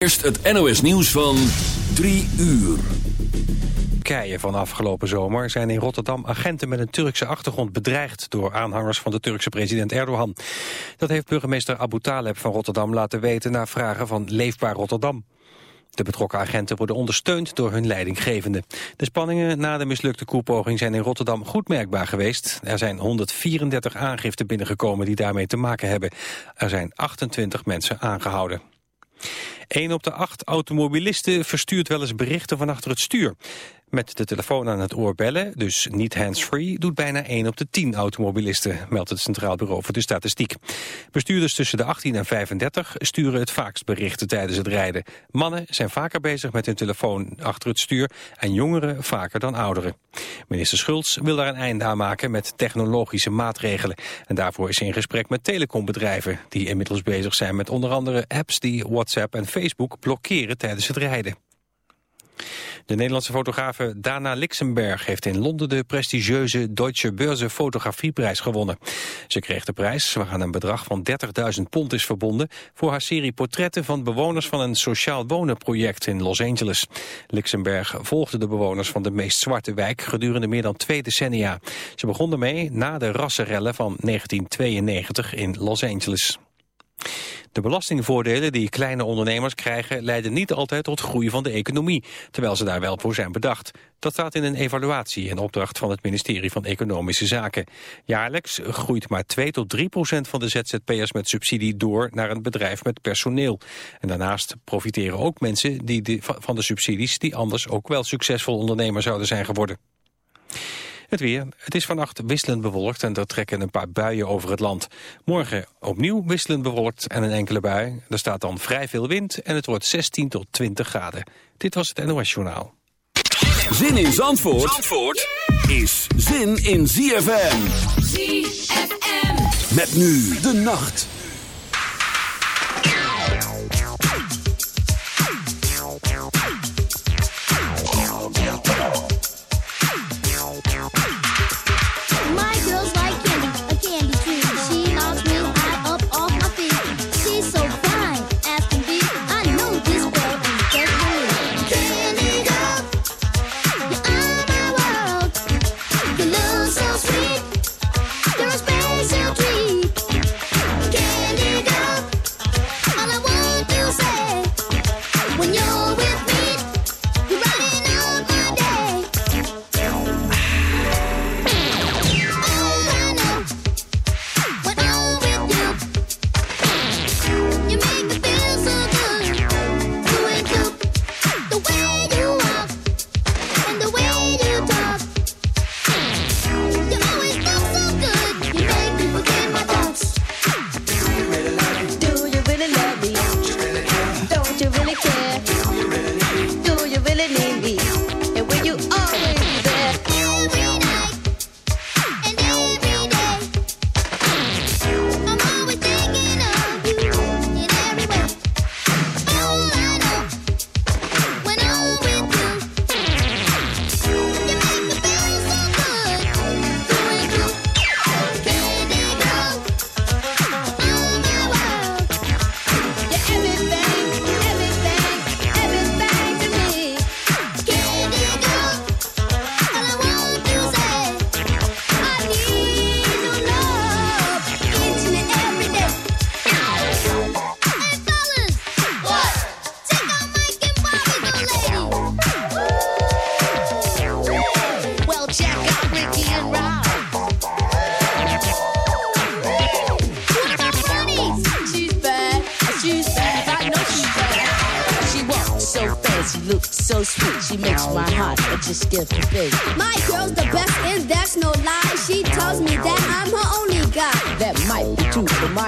Eerst het NOS nieuws van 3 uur. Turkije van afgelopen zomer zijn in Rotterdam agenten met een Turkse achtergrond bedreigd door aanhangers van de Turkse president Erdogan. Dat heeft burgemeester Abu Taleb van Rotterdam laten weten na vragen van Leefbaar Rotterdam. De betrokken agenten worden ondersteund door hun leidinggevende. De spanningen na de mislukte koepoging zijn in Rotterdam goed merkbaar geweest. Er zijn 134 aangiften binnengekomen die daarmee te maken hebben. Er zijn 28 mensen aangehouden. Een op de acht automobilisten verstuurt wel eens berichten van achter het stuur. Met de telefoon aan het oor bellen, dus niet hands-free, doet bijna 1 op de 10 automobilisten, meldt het Centraal Bureau voor de Statistiek. Bestuurders tussen de 18 en 35 sturen het vaakst berichten tijdens het rijden. Mannen zijn vaker bezig met hun telefoon achter het stuur en jongeren vaker dan ouderen. Minister Schultz wil daar een einde aan maken met technologische maatregelen. En daarvoor is hij in gesprek met telecombedrijven, die inmiddels bezig zijn met onder andere apps die WhatsApp en Facebook blokkeren tijdens het rijden. De Nederlandse fotografe Dana Lixenberg heeft in Londen de prestigieuze Deutsche Börse Fotografieprijs gewonnen. Ze kreeg de prijs, waaraan een bedrag van 30.000 pond is verbonden, voor haar serie portretten van bewoners van een sociaal wonenproject in Los Angeles. Lixenberg volgde de bewoners van de meest zwarte wijk gedurende meer dan twee decennia. Ze begon ermee na de rassenrellen van 1992 in Los Angeles. De belastingvoordelen die kleine ondernemers krijgen leiden niet altijd tot groei van de economie, terwijl ze daar wel voor zijn bedacht. Dat staat in een evaluatie in opdracht van het ministerie van Economische Zaken. Jaarlijks groeit maar 2 tot 3 procent van de ZZP'ers met subsidie door naar een bedrijf met personeel. En daarnaast profiteren ook mensen die van de subsidies die anders ook wel succesvol ondernemer zouden zijn geworden. Het weer. Het is vannacht wisselend bewolkt en er trekken een paar buien over het land. Morgen opnieuw wisselend bewolkt en een enkele bui. Er staat dan vrij veel wind en het wordt 16 tot 20 graden. Dit was het NOS Journaal. Zin in Zandvoort, Zandvoort is zin in ZFM. ZFM. Met nu de nacht.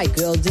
Michael de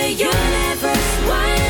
the universe wide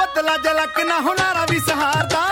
ਬਦਲਾ ਜਲਕ ਨਾ ਹੁਨਾਰਾ ਵੀ ਸਹਾਰਦਾ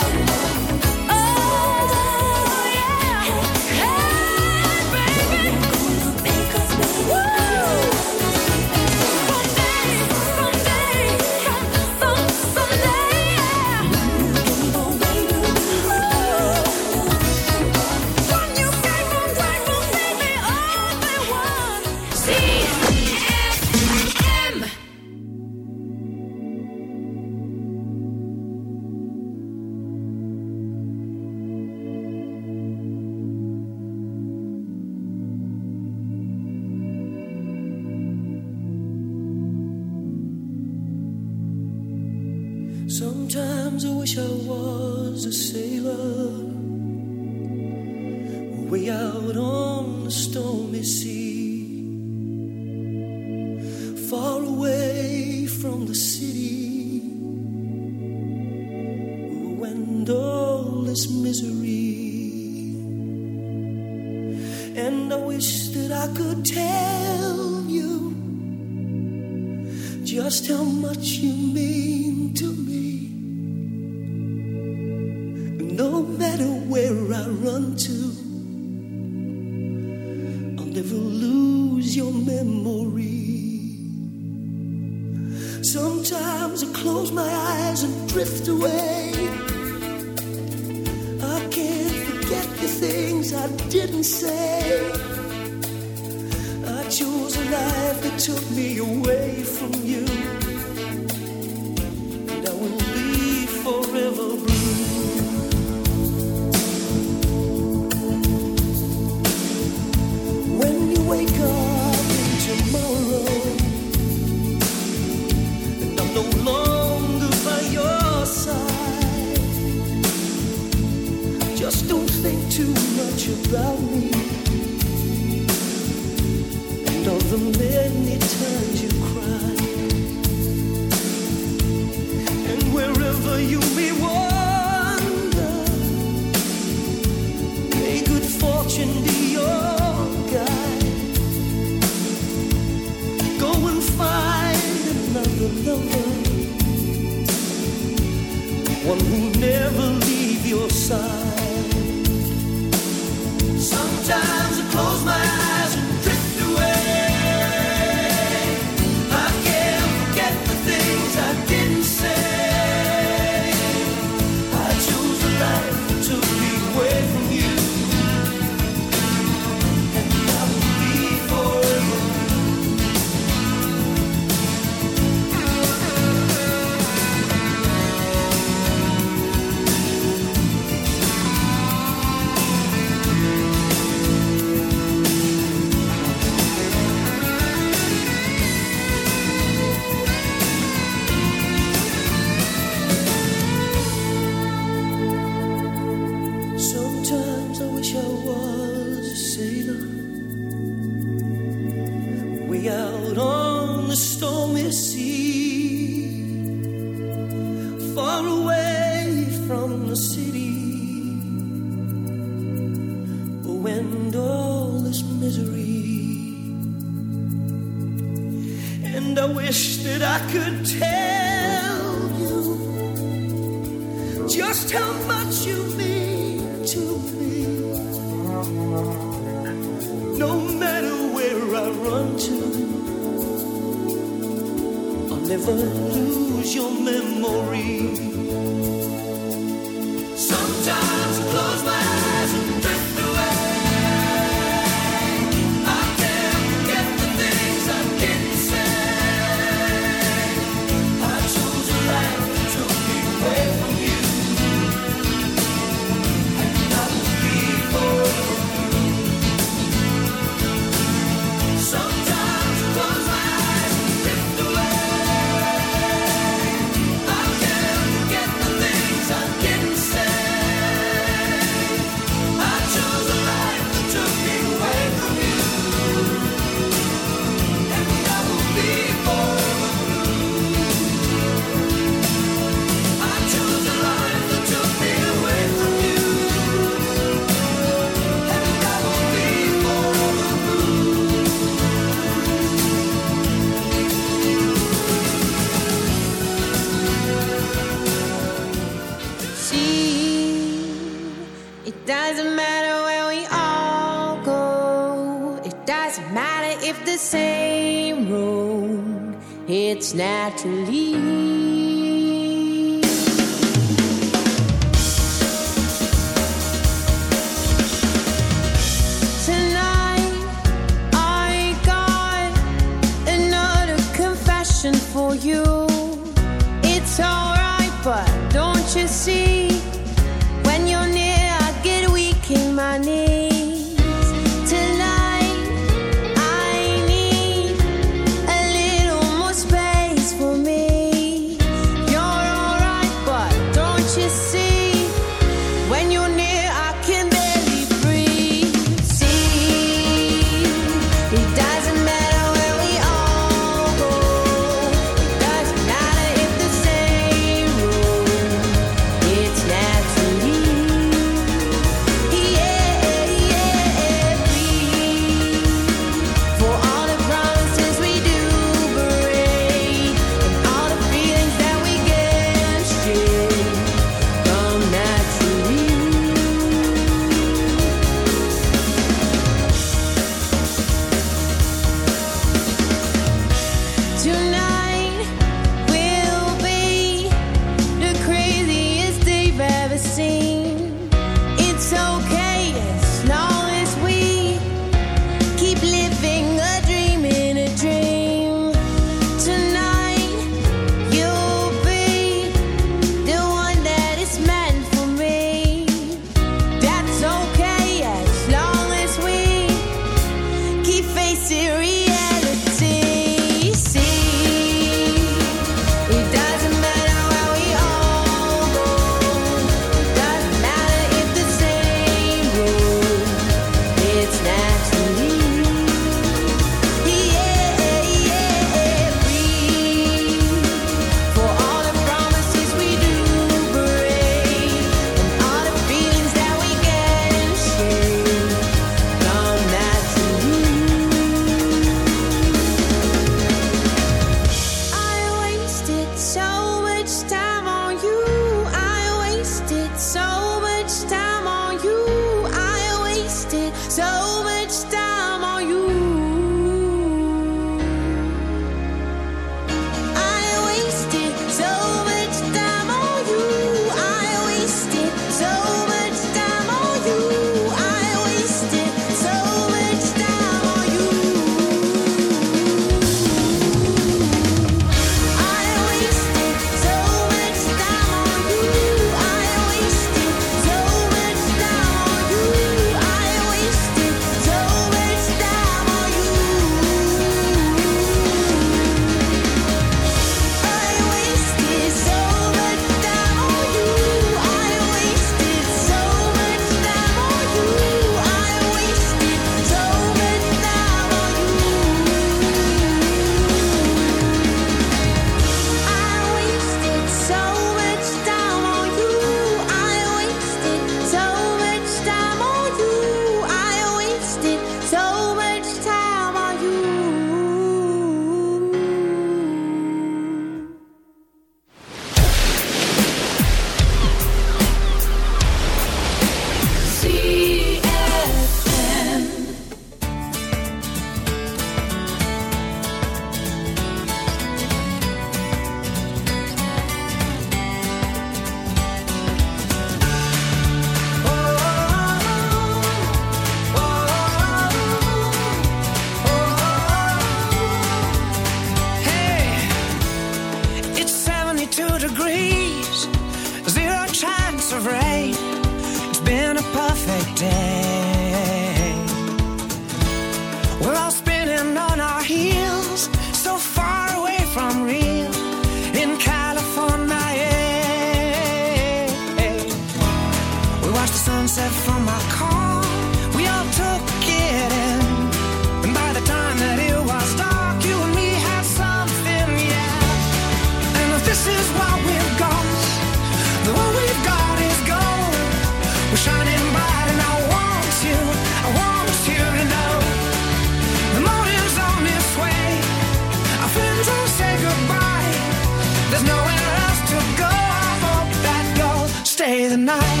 tonight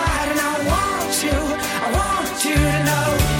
tonight, and I want you, I want you to know.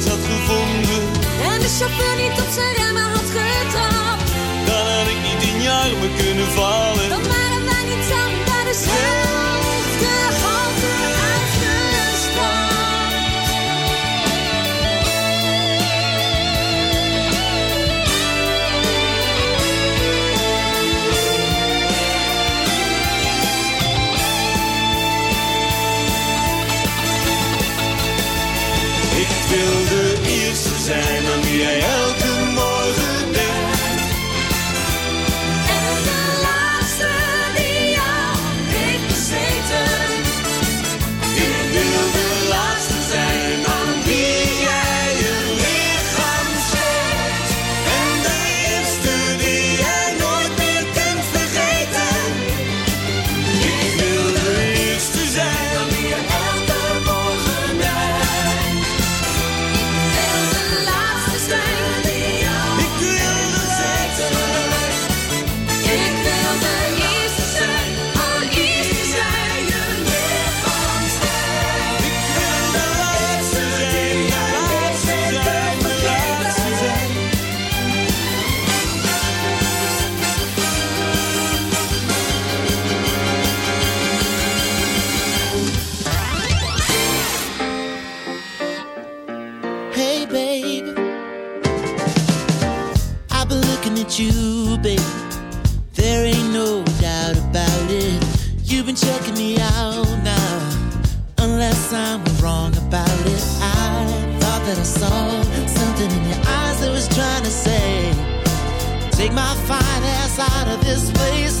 plaats had gevonden. En de chauffeur niet op zijn remmen had getrapt. Dan had ik niet in je armen kunnen vallen. Dan waren wij niet samen bij dezelfde halte I'm wrong about it. I thought that I saw something in your eyes that was trying to say, Take my fine ass out of this place.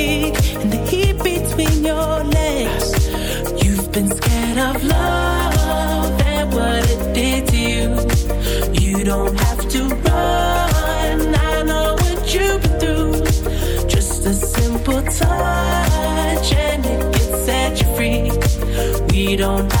don't